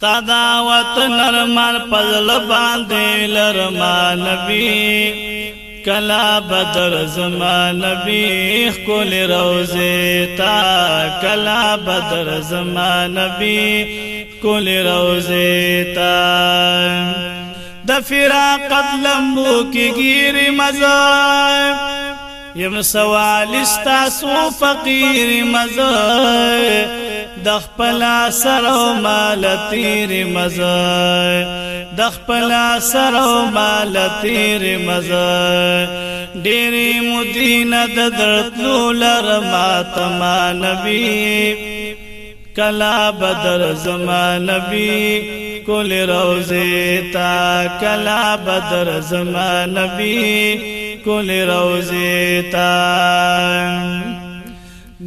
ستا دا وطن لرمان پزل باندې لرمان نبی کلا بدر زمان نبی خل روزه تا کلا بدر زمان نبی خل روزه تا د فراق قد لمبو کی گیر مزه یم سوال استاسو فقیر مزه د خپل سر او مال تیر مزه د خپل سر او مال تیر مزه ډېر مدینه د درتلو لر ما تما نبی کلا بدر زما نبی کل روزه تا کلا بدر زما نبی کل روزی تا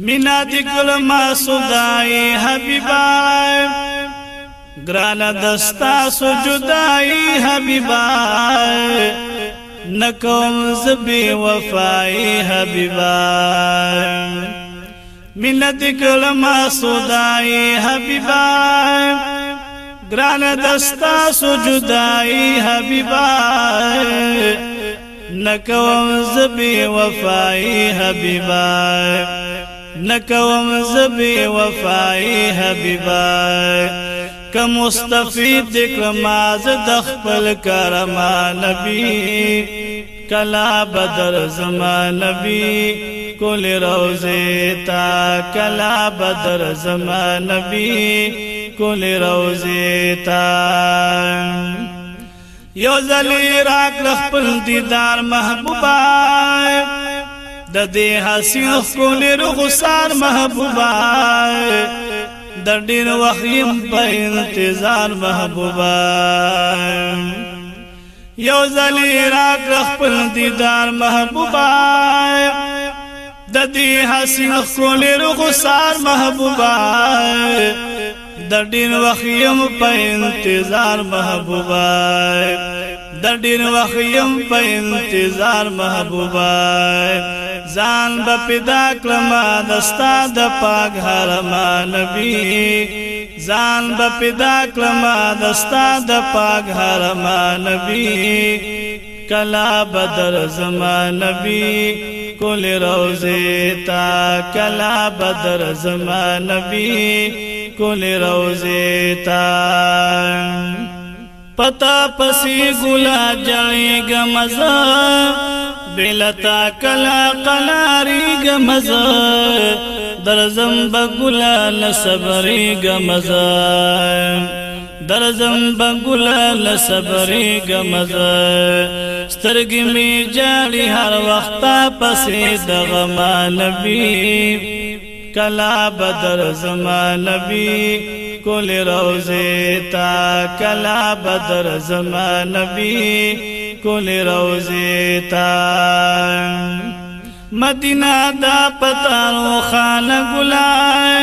مینا دی گل ما سدائی حبیبا گران دستا سجدائی حبیبا نکوم زبی وفائی حبیبا مینا دی گل ما سدائی حبیبا گران دستا سجدائی حبیبا نکوم زبی وفائی حبیبا نکوم زبی وفائی حبیبا که مستفید دکرم از دخپل کرما نبی کلا بدر زما نبی کل روزی تا کلا بدر زما نبی کل روزی تا یو زلی راک لخپل دیدار محبوبا د دې حسین خپل رغسار محبوبا د ډیر وخیم په انتظار محبوبا یو زلی راک لخپل دیدار محبوبا د دې حسین خپل رغسار محبوبا د ډین وخیم په انتظار محبوبا د ډین وخیم په انتظار محبوبا ځان به پیدا کلم د استاد پاک حرم نبی ځان به پیدا کلم د استاد پاک حرم نبی کلا بدر زما نبی کل روزه تا کلا بدر زما نبی کل روزی تا پتا پسی گلاب جائی گا مزا بلتا کلا قلاری گا مزا درزم بگلا لصبری گا مزا درزم بگلا لصبری گا مزا سترگی می جاڑی هر وقتا پسی دغما نبی کلا بدر زما نبی کل روزے تا کلا بدر زما نبی کل روزے تا مدینہ دا پتارو خان گلائے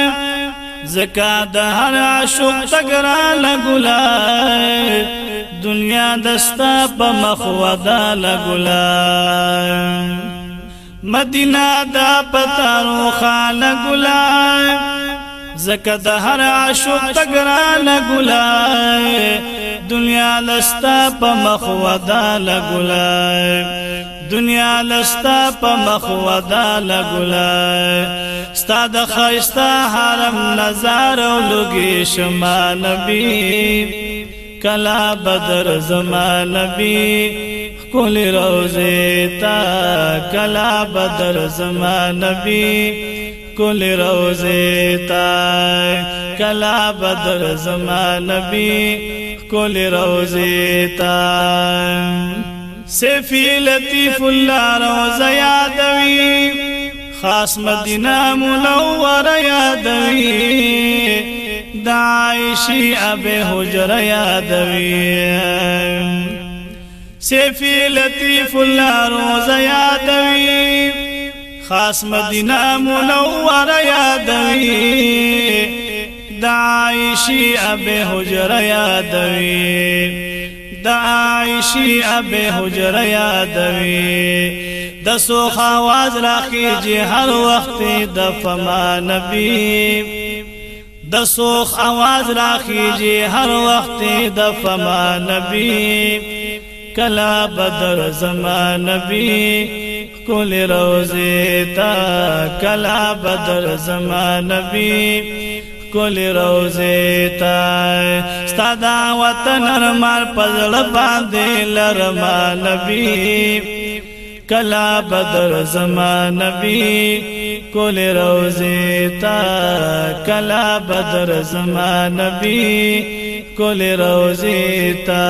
زکا دا ہر عاشق تگران گلائے دنیا دستا پا بمخوا لگلائے مدینہ دا پتارو تګران ګلای زکه د هر عاشق تګران ګلای دنیا لستا په مخ ودا لګلای دنیا لستا په مخ ودا لګلای ستا د خيستا حرم نظر او لګي شما نبي کلا بدر زما نبی کل روزه تا کلا بدر زما نبی کل روزیتا کلا بدر نبی کل روزیتا سیفی لطیف اللہ روز یادوی خاص مدینہ نام یادوی دائشی اب حجر یادوی سیفی لطیف اللہ لتی روز یادوی خاص مدینه منوره یادوي د عائشی ابه حجره یادوي د عائشی ابه حجره یادوي د سوخ आवाज راخیږي هر وخت د فما نبی د سوخ आवाज راخیږي هر وخت د فما نبی کلا بدر زمان نبی کل روزی تا کلا بدر زمان نبی کل روزی تا ستا دا وطن ارمار پزل باندې لرما نبی کلا بدر زمان نبی کل روزی تا کلا بدر زمان نبی کل روزی تا